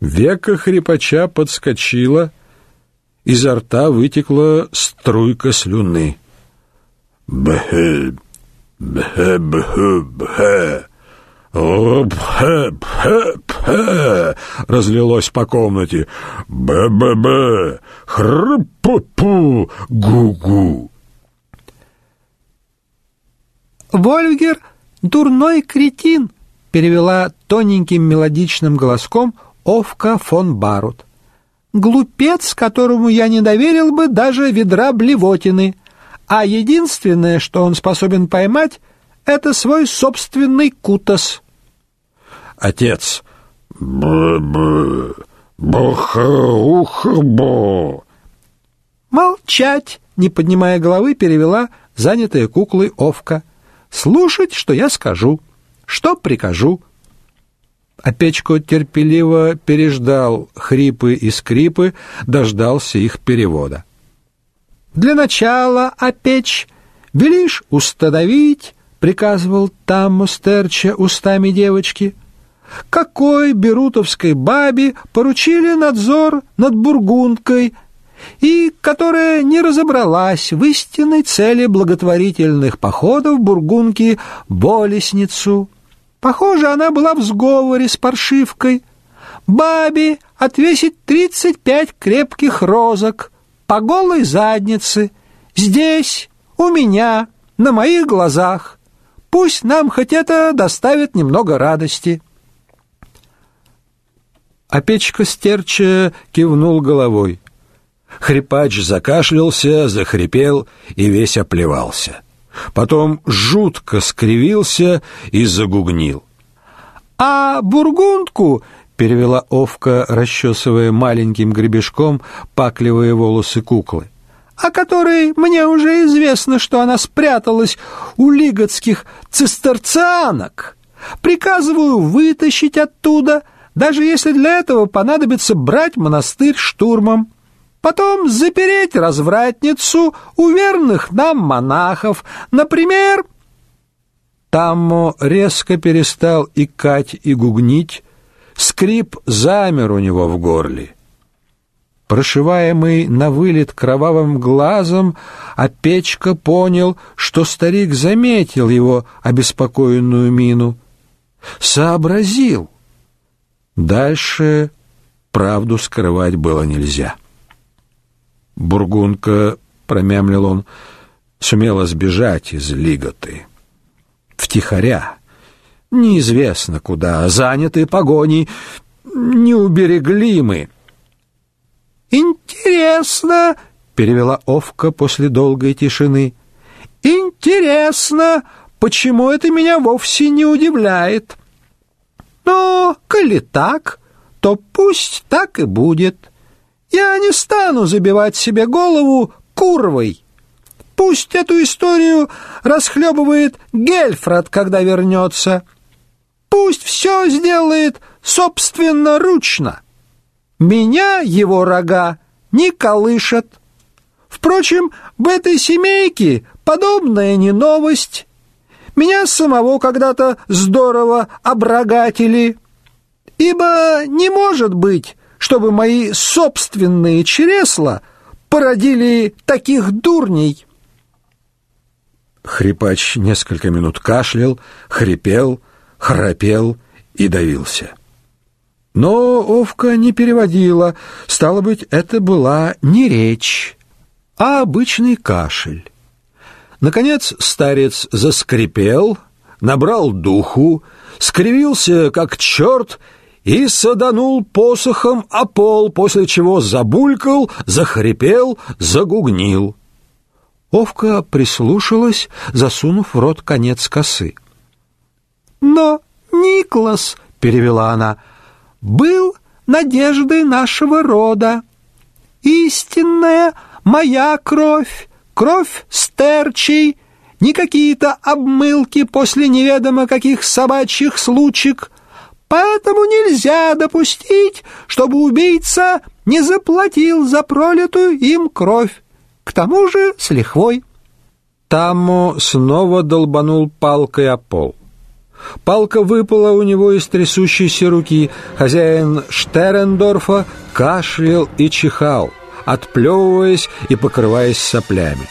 Века хрипача подскочила, изо рта вытекла струйка слюны. «Бхэ, бхэ, бхэ, бхэ!» «Бхэ-бхэ-бхэ!» разлилось по комнате. «Бэ-бэ-бэ! Хрып-пу-пу! Гу-гу!» «Вольгер — дурной кретин!» — перевела тоненьким мелодичным голоском Овка фон Барут. «Глупец, которому я не доверил бы даже ведра блевотины, а единственное, что он способен поймать, это свой собственный кутас». Отец. Б-б, бо Молчать, не поднимая головы, перевела занятая куклой Овка. Слушать, что я скажу, что прикажу. Печку терпеливо переждал хрипы и скрипы, дождался их перевода. Для начала, а печь, велишь установить, приказывал там Стерча устами девочки — какой берутовской бабе поручили надзор над бургундкой и которая не разобралась в истинной цели благотворительных походов бургунки Болесницу. Похоже, она была в сговоре с паршивкой. Бабе отвесить тридцать пять крепких розок по голой заднице. Здесь, у меня, на моих глазах. Пусть нам хоть это доставит немного радости». А печка стерча кивнул головой. Хрипач закашлялся, захрипел и весь оплевался. Потом жутко скривился и загугнил. «А бургундку?» — перевела Овка, расчесывая маленьким гребешком пакливые волосы куклы. «О которой мне уже известно, что она спряталась у лиготских цистерцианок. Приказываю вытащить оттуда...» даже если для этого понадобится брать монастырь штурмом, потом запереть развратницу у верных нам монахов, например...» Таммо резко перестал икать и гугнить, скрип замер у него в горле. Прошиваемый на вылет кровавым глазом, а понял, что старик заметил его обеспокоенную мину. Сообразил — Дальше правду скрывать было нельзя. Бургунка, промямлил он, сумела сбежать из Лиготы. Втихаря, неизвестно куда, заняты погоней, не уберегли мы. «Интересно!» — перевела Овка после долгой тишины. «Интересно, почему это меня вовсе не удивляет?» Но, коли так, то пусть так и будет. Я не стану забивать себе голову курвой. Пусть эту историю расхлебывает Гельфред, когда вернется. Пусть все сделает собственноручно. Меня его рога не колышат. Впрочем, в этой семейке подобная не новость. Меня самого когда-то здорово оброгатили. Ибо не может быть, чтобы мои собственные чресла породили таких дурней. Хрипач несколько минут кашлял, хрипел, храпел и давился. Но Овка не переводила, стало быть, это была не речь, а обычный кашель. Наконец старец заскрипел, набрал духу, скривился как черт и саданул посохом о пол, после чего забулькал, захрипел, загугнил. Овка прислушалась, засунув в рот конец косы. «Но Никлас, — перевела она, — был надеждой нашего рода. Истинная моя кровь, Кровь стерчей, не какие-то обмылки после неведомо каких собачьих случаев. Поэтому нельзя допустить, чтобы убийца не заплатил за пролитую им кровь. К тому же с лихвой. Таммо снова долбанул палкой о пол. Палка выпала у него из трясущейся руки. Хозяин Штерендорфа кашлял и чихал, отплевываясь и покрываясь соплями.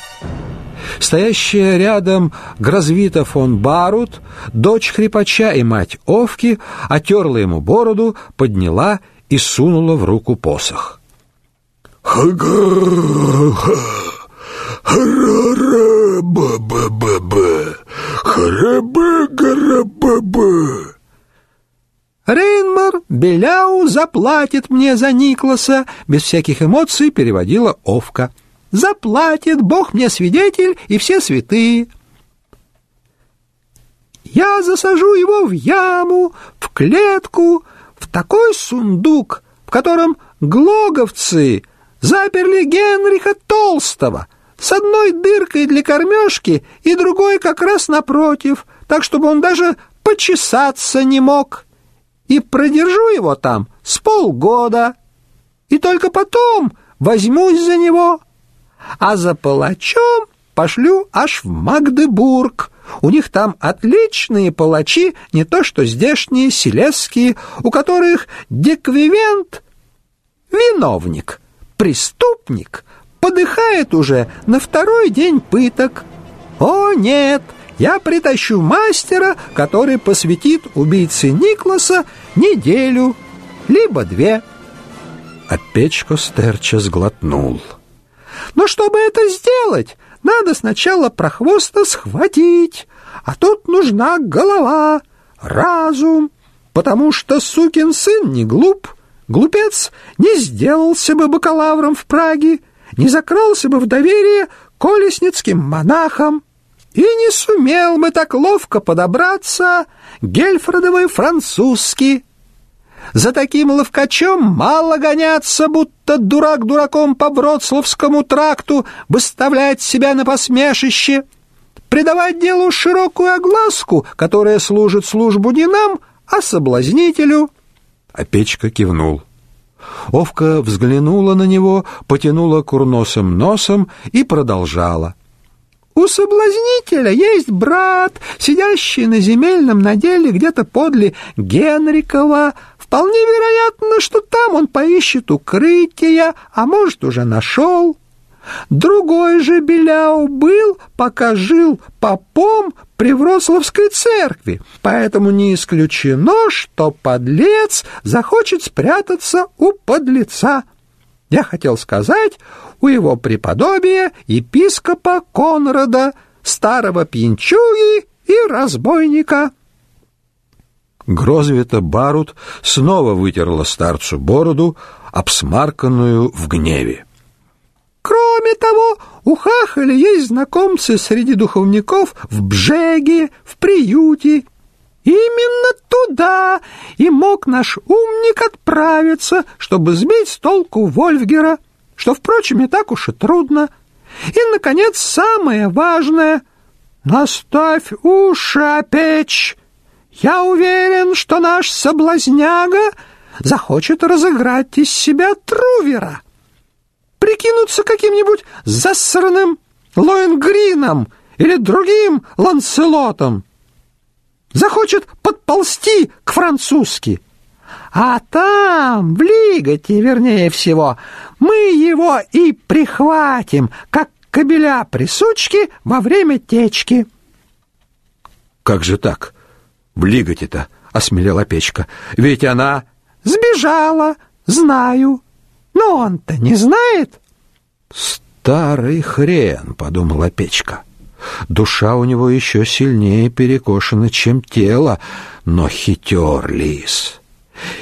Стоящая рядом Грозвита фон Барут, дочь хрипача и мать Овки, отерла ему бороду, подняла и сунула в руку посох. «Рейнмар Беляу заплатит мне за Никласа», без всяких эмоций переводила Овка. «Заплатит, Бог мне свидетель и все святые». «Я засажу его в яму, в клетку, в такой сундук, в котором глоговцы заперли Генриха Толстого с одной дыркой для кормежки и другой как раз напротив, так чтобы он даже почесаться не мог. И продержу его там с полгода, и только потом возьмусь за него, а за палачом пошлю аж в Магдебург. У них там отличные палачи, не то что здешние селесские, у которых деквивент — виновник — преступник подыхает уже на второй день пыток. О, нет, я притащу мастера, который посвятит убийце Никласа неделю, либо две. А печко стерча сглотнул. Но чтобы это сделать, надо сначала прохвоста схватить, а тут нужна голова, разум, потому что сукин сын не глуп, Глупец не сделался бы бакалавром в Праге, не закрылся бы в доверие колесницким монахам и не сумел бы так ловко подобраться Гельфродовой французски. За таким ловкачом мало гоняться, будто дурак дураком по Вроцлавскому тракту, выставлять себя на посмешище, придавать делу широкую огласку, которая служит службу не нам, а соблазнителю. А печка кивнул. Овка взглянула на него, потянула курносым носом и продолжала. «У соблазнителя есть брат, сидящий на земельном наделе где-то подле Генрикова. Вполне вероятно, что там он поищет укрытия, а может, уже нашел». Другой же Беляу был, пока жил попом при Вроцлавской церкви, поэтому не исключено, что подлец захочет спрятаться у подлеца. Я хотел сказать, у его преподобия епископа Конрада, старого пьянчуги и разбойника. Грозвета Барут снова вытерла старцу бороду, обсмарканную в гневе. Кроме того, у Хахаля есть знакомцы среди духовников в Бжеге, в приюте. Именно туда и мог наш умник отправиться, чтобы сбить с толку Вольфгера, что, впрочем, не так уж и трудно. И, наконец, самое важное — наставь уши, печь. Я уверен, что наш соблазняга захочет разыграть из себя Трувера прикинуться каким-нибудь засранным Лоенгрином или другим Ланселотом. Захочет подползти к французски. А там, в Лиготе, вернее всего, мы его и прихватим, как кобеля при сучке во время течки. Как же так? В Лиготе-то, осмелела печка. Ведь она... Сбежала, знаю. Но он-то не знает. Старый хрен, подумала печка. Душа у него еще сильнее перекошена, чем тело, но хитер лис.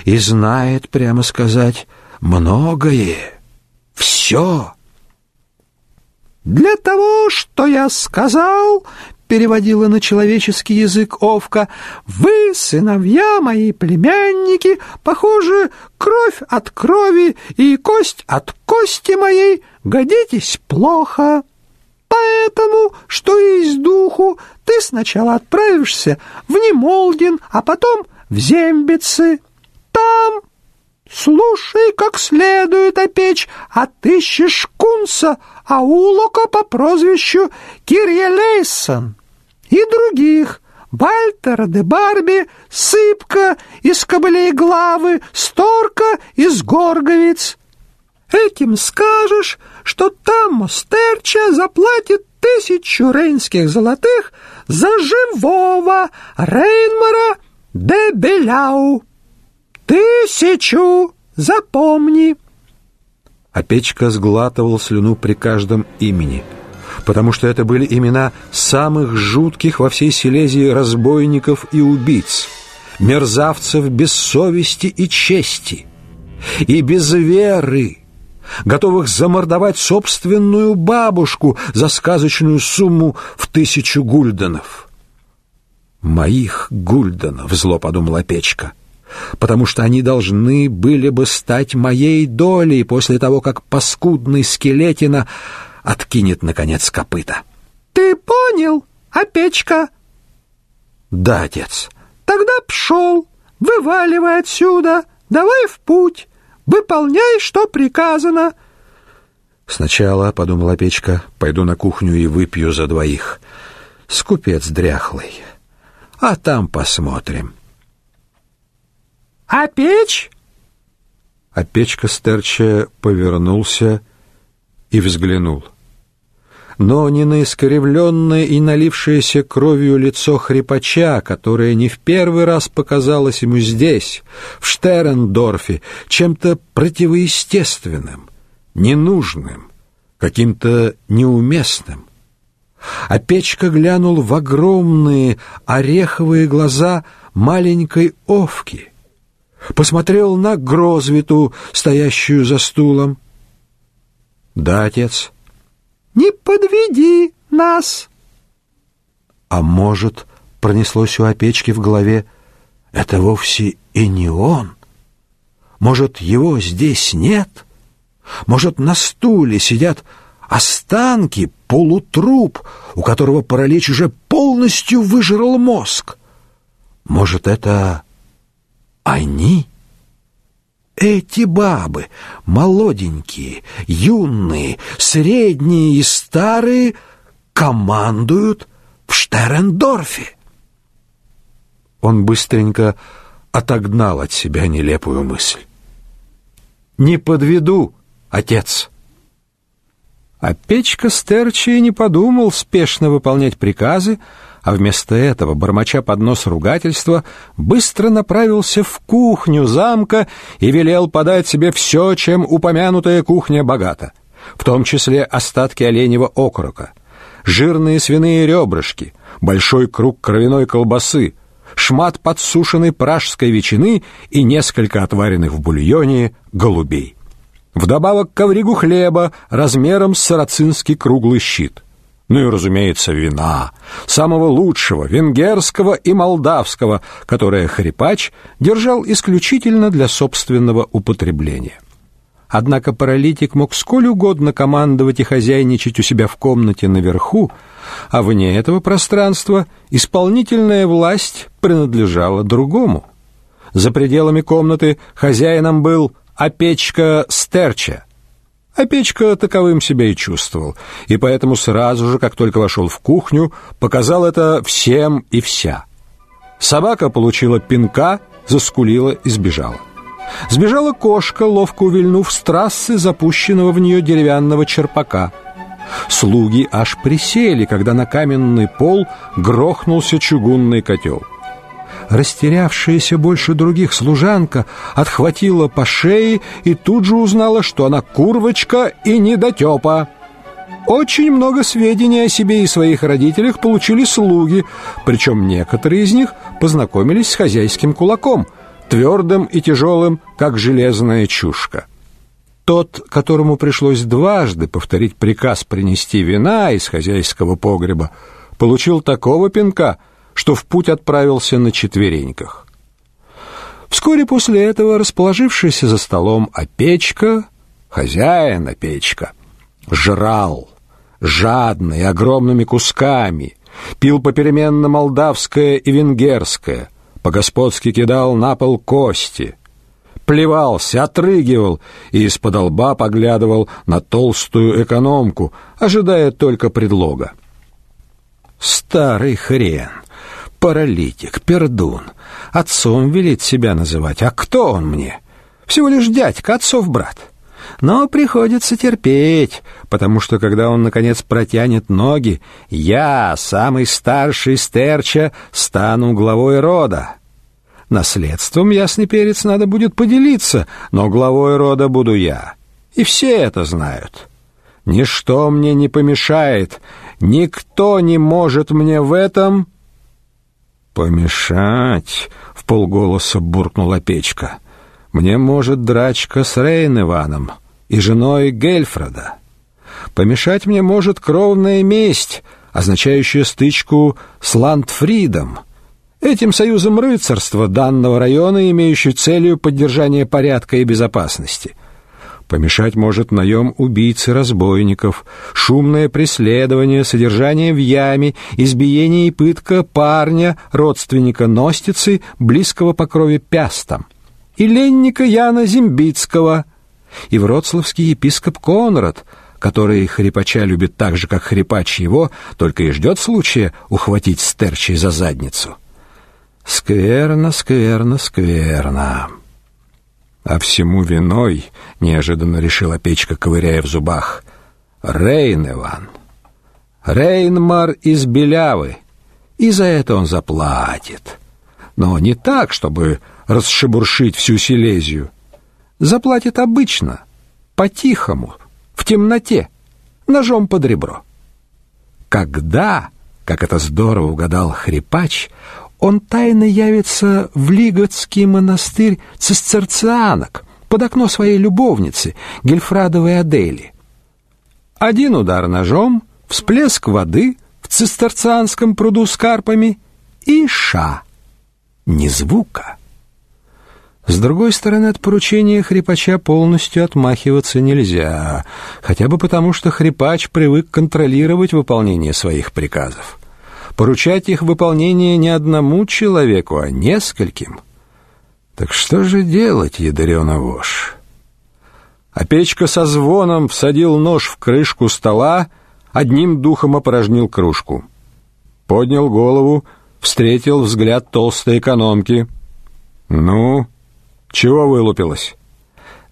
И знает, прямо сказать, многое. Все. Для того, что я сказал, переводила на человеческий язык Овка. «Вы, сыновья мои племянники, похоже, кровь от крови и кость от кости моей, годитесь плохо. Поэтому, что есть духу, ты сначала отправишься в Немолдин, а потом в Зембицы. Там слушай как следует опечь, отыщешь кунса, аулока по прозвищу Кирья Лейсон и других Вальтера де Барби, Сыпка из Кобылей Главы, Сторка из Горговиц. Этим скажешь, что там Мостерча заплатит тысячу рейнских золотых за живого Рейнмара де Беляу. Тысячу, запомни. А Печка сглатывал слюну при каждом имени, потому что это были имена самых жутких во всей Силезии разбойников и убийц, мерзавцев без совести и чести, и без веры, готовых замордовать собственную бабушку за сказочную сумму в тысячу гульденов. «Моих гульденов», — зло подумала Печка, «потому что они должны были бы стать моей долей после того, как паскудный скелетина откинет, наконец, копыта». «Ты понял, а Печка?» «Да, отец». «Тогда пшел, вываливай отсюда, давай в путь». Выполняй, что приказано. Сначала, — подумала печка, — пойду на кухню и выпью за двоих. Скупец дряхлый. А там посмотрим. А печь? А печка стерча повернулся и взглянул — но не на искривленное и налившееся кровью лицо хрипача, которое не в первый раз показалось ему здесь, в Штерендорфе, чем-то противоестественным, ненужным, каким-то неуместным. А печка глянул в огромные ореховые глаза маленькой овки, посмотрел на Грозвиту, стоящую за стулом. «Да, отец», не подведи нас!» А может, пронеслось у опечки в голове, это вовсе и не он? Может, его здесь нет? Может, на стуле сидят останки, полутруп, у которого паралич уже полностью выжрал мозг? Может, это они? Эти бабы, молоденькие, юные, средние и старые, командуют в Штерендорфе. Он быстренько отогнал от себя нелепую мысль. «Не подведу, отец!» А Печка Стерчи не подумал спешно выполнять приказы, а вместо этого, бормоча под нос ругательства, быстро направился в кухню замка и велел подать себе все, чем упомянутая кухня богата, в том числе остатки оленьего окорока, жирные свиные ребрышки, большой круг кровяной колбасы, шмат подсушенной пражской ветчины и несколько отваренных в бульоне голубей. Вдобавок ковригу хлеба размером с сарацинский круглый щит — ну и, разумеется, вина, самого лучшего, венгерского и молдавского, которое хрипач держал исключительно для собственного употребления. Однако паралитик мог сколь угодно командовать и хозяйничать у себя в комнате наверху, а вне этого пространства исполнительная власть принадлежала другому. За пределами комнаты хозяином был опечка Стерча, а Печка таковым себя и чувствовал, и поэтому сразу же, как только вошел в кухню, показал это всем и вся. Собака получила пинка, заскулила и сбежала. Сбежала кошка, ловко увильнув с трассы запущенного в нее деревянного черпака. Слуги аж присели, когда на каменный пол грохнулся чугунный котел растерявшаяся больше других служанка отхватила по шее и тут же узнала, что она курвочка и недотепа. Очень много сведений о себе и своих родителях получили слуги, причем некоторые из них познакомились с хозяйским кулаком, твердым и тяжелым, как железная чушка. Тот, которому пришлось дважды повторить приказ принести вина из хозяйского погреба, получил такого пинка — что в путь отправился на четвереньках. Вскоре после этого расположившийся за столом Опечка, хозяин Опечка, жрал, жадно и огромными кусками, пил попеременно молдавское и венгерское, по-господски кидал на пол кости, плевался, отрыгивал и из-под лба поглядывал на толстую экономку, ожидая только предлога. Старый хрен! Паралитик, пердун. Отцом велит себя называть. А кто он мне? Всего лишь дядька, отцов брат. Но приходится терпеть, потому что когда он, наконец, протянет ноги, я, самый старший стерча, стану главой рода. Наследством, ясный перец, надо будет поделиться, но главой рода буду я. И все это знают. Ничто мне не помешает, никто не может мне в этом... «Помешать?» — в полголоса буркнула печка. «Мне может драчка с Рейн Иваном и женой Гельфреда. Помешать мне может кровная месть, означающая стычку с Ландфридом, этим союзом рыцарства данного района, имеющий целью поддержание порядка и безопасности». Помешать может наем убийц и разбойников, шумное преследование, содержание в яме, избиение и пытка парня, родственника Ностицы, близкого по крови Пястам, и ленника Яна Зимбицкого, и вроцлавский епископ Конрад, который хрипача любит так же, как хрипач его, только и ждет случая ухватить стерчей за задницу. Скверно, скверно, скверно. А всему виной, неожиданно решила печка, ковыряя в зубах, Рейн Иван. Рейнмар из Белявы. И за это он заплатит. Но не так, чтобы расшебуршить всю Силезию. Заплатит обычно, по-тихому, в темноте, ножом под ребро. Когда, как это здорово угадал хрипач, он тайно явится в Лиготский монастырь цистерцианок под окно своей любовницы, Гельфрадовой Адели. Один удар ножом, всплеск воды в цистерцианском пруду с карпами и ша. Ни звука. С другой стороны, от поручения хрипача полностью отмахиваться нельзя, хотя бы потому, что хрипач привык контролировать выполнение своих приказов поручать их выполнение не одному человеку, а нескольким. Так что же делать, ядрёна вошь? А со звоном всадил нож в крышку стола, одним духом опорожнил кружку. Поднял голову, встретил взгляд толстой экономки. «Ну, чего вылупилась?»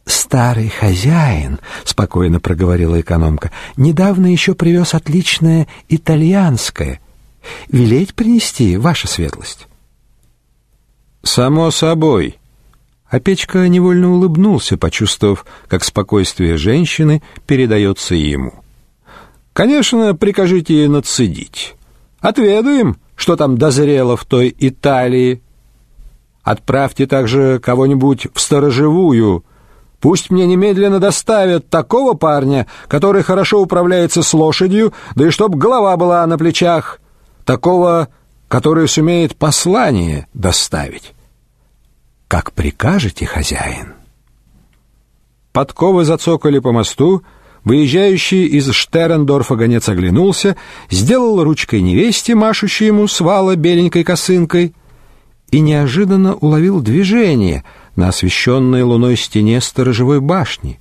«Старый хозяин», — спокойно проговорила экономка, — «недавно еще привез отличное итальянское, велеть принести, ваша светлость?» «Само собой». А Печка невольно улыбнулся, почувствовав, как спокойствие женщины передается ему. «Конечно, прикажите нацедить. Отведаем, что там дозрело в той Италии. Отправьте также кого-нибудь в сторожевую. Пусть мне немедленно доставят такого парня, который хорошо управляется с лошадью, да и чтоб голова была на плечах» такого, который сумеет послание доставить. Как прикажете, хозяин. Подковы зацокали по мосту, выезжающий из Штерендорфа гонец оглянулся, сделал ручкой невесте, машущей ему с вала беленькой косынкой, и неожиданно уловил движение на освещенной луной стене сторожевой башни,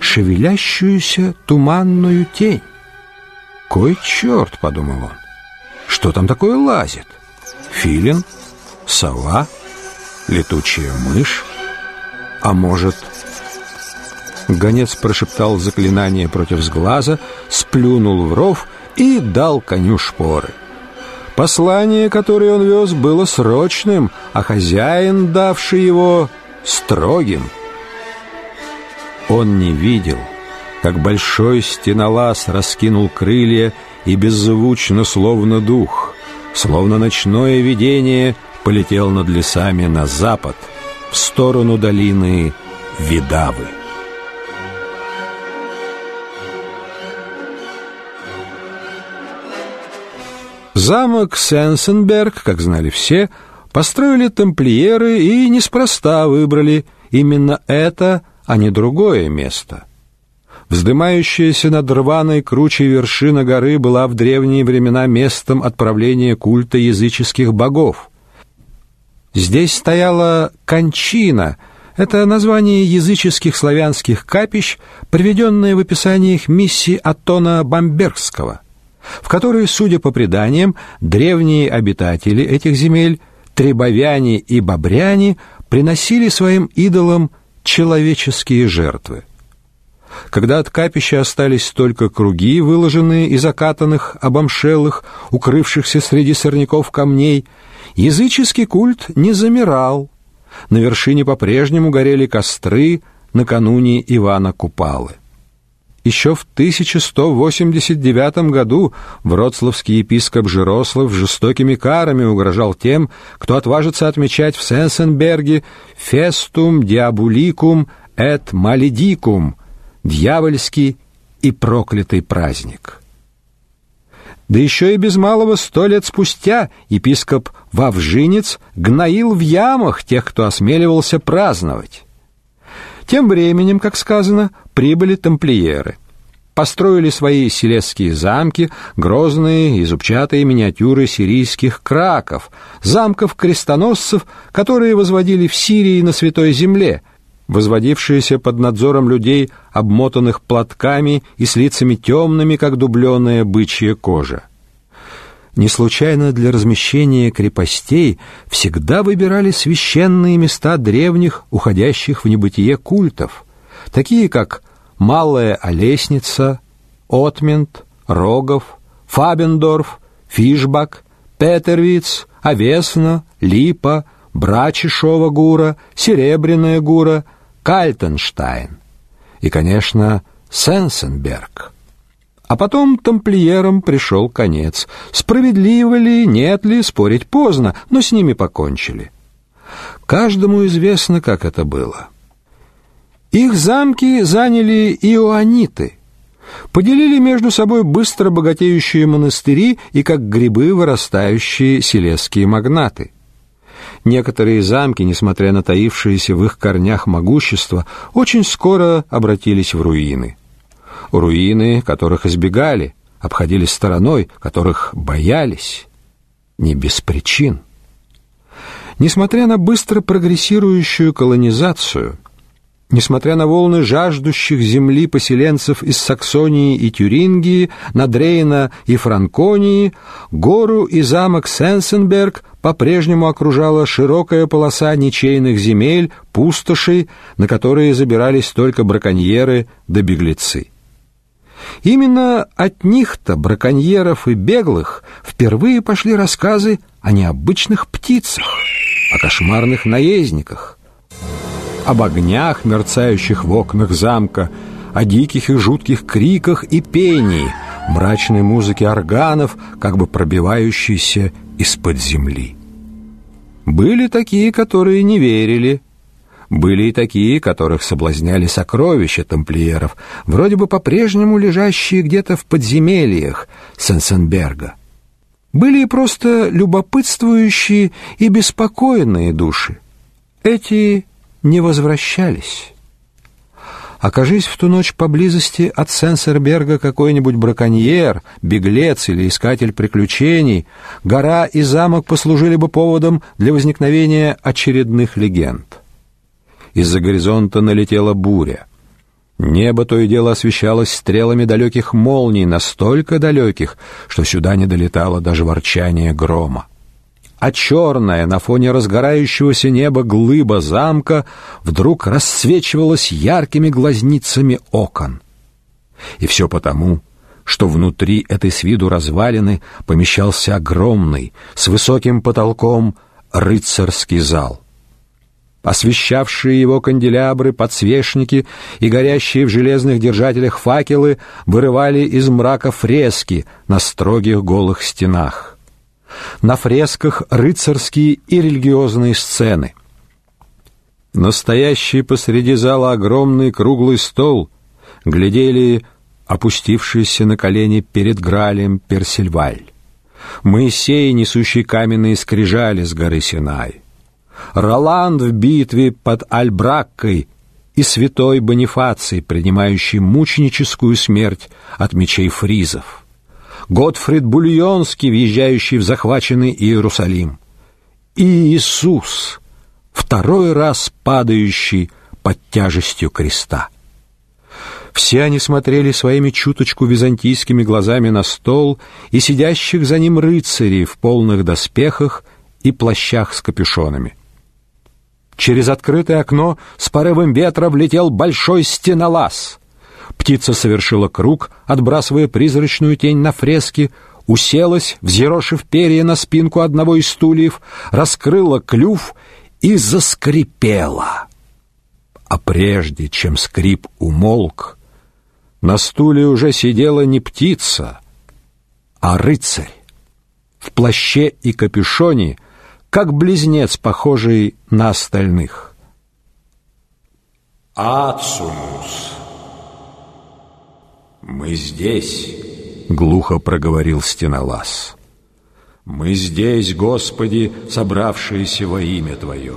шевелящуюся туманную тень. «Кой черт!» — подумал он. Что там такое лазит? Филин? Сова? Летучая мышь? А может... Гонец прошептал заклинание против сглаза, сплюнул в ров и дал коню шпоры. Послание, которое он вез, было срочным, а хозяин, давший его, строгим. Он не видел, как большой стенолаз раскинул крылья и беззвучно, словно дух, словно ночное видение, полетел над лесами на запад, в сторону долины Видавы. Замок Сенсенберг, как знали все, построили тамплиеры и неспроста выбрали именно это, а не другое место — Вздымающаяся над рваной кручей вершина горы была в древние времена местом отправления культа языческих богов. Здесь стояла кончина. Это название языческих славянских капищ, приведенное в описаниях миссии Атона Бамбергского. в которые, судя по преданиям, древние обитатели этих земель, требовяне и бобряне, приносили своим идолам человеческие жертвы. Когда от капища остались только круги, выложенные из окатанных, обомшелых, укрывшихся среди сорняков камней, языческий культ не замирал. На вершине по-прежнему горели костры накануне Ивана Купалы. Еще в 1189 году вроцлавский епископ Жирослав жестокими карами угрожал тем, кто отважится отмечать в Сенсенберге «фестум диабуликум et маледикум» дьявольский и проклятый праздник. Да еще и без малого сто лет спустя епископ Вавжинец гноил в ямах тех, кто осмеливался праздновать. Тем временем, как сказано, прибыли тамплиеры. Построили свои селесские замки, грозные и зубчатые миниатюры сирийских краков, замков-крестоносцев, которые возводили в Сирии на Святой Земле – возводившиеся под надзором людей, обмотанных платками и с лицами темными, как дубленая бычья кожа. Не случайно для размещения крепостей всегда выбирали священные места древних, уходящих в небытие культов, такие как Малая Олесница, Отмент, Рогов, Фабендорф, Фишбак, Петервиц, Овесна, Липа, Брачешова гура, Серебряная гура — Кальтенштайн и, конечно, Сенсенберг. А потом тамплиерам пришел конец. Справедливо ли, нет ли, спорить поздно, но с ними покончили. Каждому известно, как это было. Их замки заняли иоанниты, поделили между собой быстро богатеющие монастыри и как грибы вырастающие селесские магнаты. Некоторые замки, несмотря на таившееся в их корнях могущество, очень скоро обратились в руины. Руины, которых избегали, обходили стороной, которых боялись, не без причин. Несмотря на быстро прогрессирующую колонизацию, Несмотря на волны жаждущих земли поселенцев из Саксонии и Тюрингии, Надрейна и Франконии, гору и замок Сенсенберг по-прежнему окружала широкая полоса ничейных земель, пустошей, на которые забирались только браконьеры да беглецы. Именно от них-то, браконьеров и беглых, впервые пошли рассказы о необычных птицах, о кошмарных наездниках, об огнях, мерцающих в окнах замка, о диких и жутких криках и пении, мрачной музыке органов, как бы пробивающейся из-под земли. Были такие, которые не верили, были и такие, которых соблазняли сокровища тамплиеров, вроде бы по-прежнему лежащие где-то в подземельях Сенсенберга. Были и просто любопытствующие и беспокойные души. Эти не возвращались. Окажись в ту ночь поблизости от Сенсерберга какой-нибудь браконьер, беглец или искатель приключений, гора и замок послужили бы поводом для возникновения очередных легенд. Из-за горизонта налетела буря. Небо то и дело освещалось стрелами далеких молний, настолько далеких, что сюда не долетало даже ворчание грома а черная на фоне разгорающегося неба глыба замка вдруг расцвечивалась яркими глазницами окон. И все потому, что внутри этой с виду развалины помещался огромный, с высоким потолком, рыцарский зал. Освещавшие его канделябры, подсвечники и горящие в железных держателях факелы вырывали из мрака фрески на строгих голых стенах на фресках рыцарские и религиозные сцены. Настоящий посреди зала огромный круглый стол глядели опустившиеся на колени перед Гралем Персильваль. Моисей, несущий каменные скрижали с горы Синай. Роланд в битве под Альбраккой и святой Бонифаций, принимающий мученическую смерть от мечей фризов. Готфрид Бульонский, въезжающий в захваченный Иерусалим, и Иисус, второй раз падающий под тяжестью креста. Все они смотрели своими чуточку византийскими глазами на стол и сидящих за ним рыцарей в полных доспехах и плащах с капюшонами. Через открытое окно с порывом ветра влетел большой стенолаз. Птица совершила круг, отбрасывая призрачную тень на фрески, уселась, взъерошив перья на спинку одного из стульев, раскрыла клюв и заскрипела. А прежде чем скрип умолк, на стуле уже сидела не птица, а рыцарь в плаще и капюшоне, как близнец, похожий на остальных. «Ацумус, мы здесь», — глухо проговорил стенолаз. «Мы здесь, Господи, собравшиеся во имя Твое.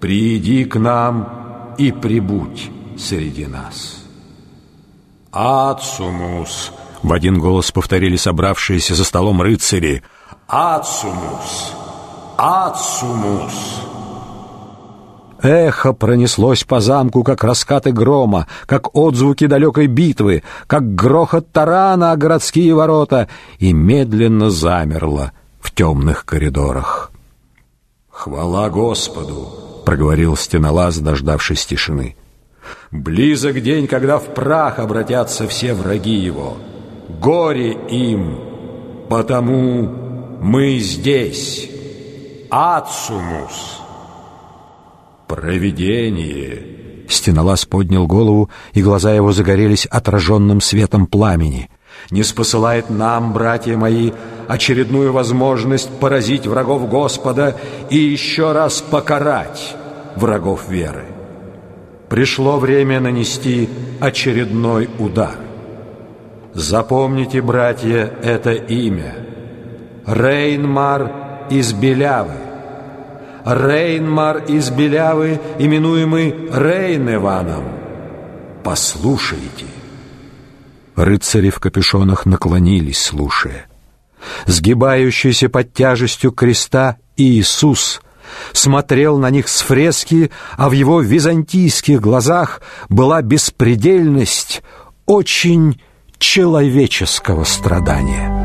Приди к нам и прибудь среди нас». «Ацумус!» — в один голос повторили собравшиеся за столом рыцари. «Ацумус! Ацумус!» Эхо пронеслось по замку, как раскаты грома, как отзвуки далекой битвы, как грохот тарана о городские ворота, и медленно замерло в темных коридорах. «Хвала Господу!» — проговорил стенолаз, дождавшись тишины. Близок день, когда в прах обратятся все враги его. Горе им, потому мы здесь. Ацумус. Провидение. Стенолаз поднял голову, и глаза его загорелись отраженным светом пламени. Не спосылает нам, братья мои, очередную возможность поразить врагов Господа и еще раз покарать врагов веры. Пришло время нанести очередной удар. Запомните, братья, это имя. Рейнмар из Белявы. Рейнмар из Белявы, именуемый Рейневаном. Послушайте. Рыцари в капюшонах наклонились, слушая. Сгибающийся под тяжестью креста Иисус смотрел на них с фрески, а в его византийских глазах была беспредельность очень человеческого страдания.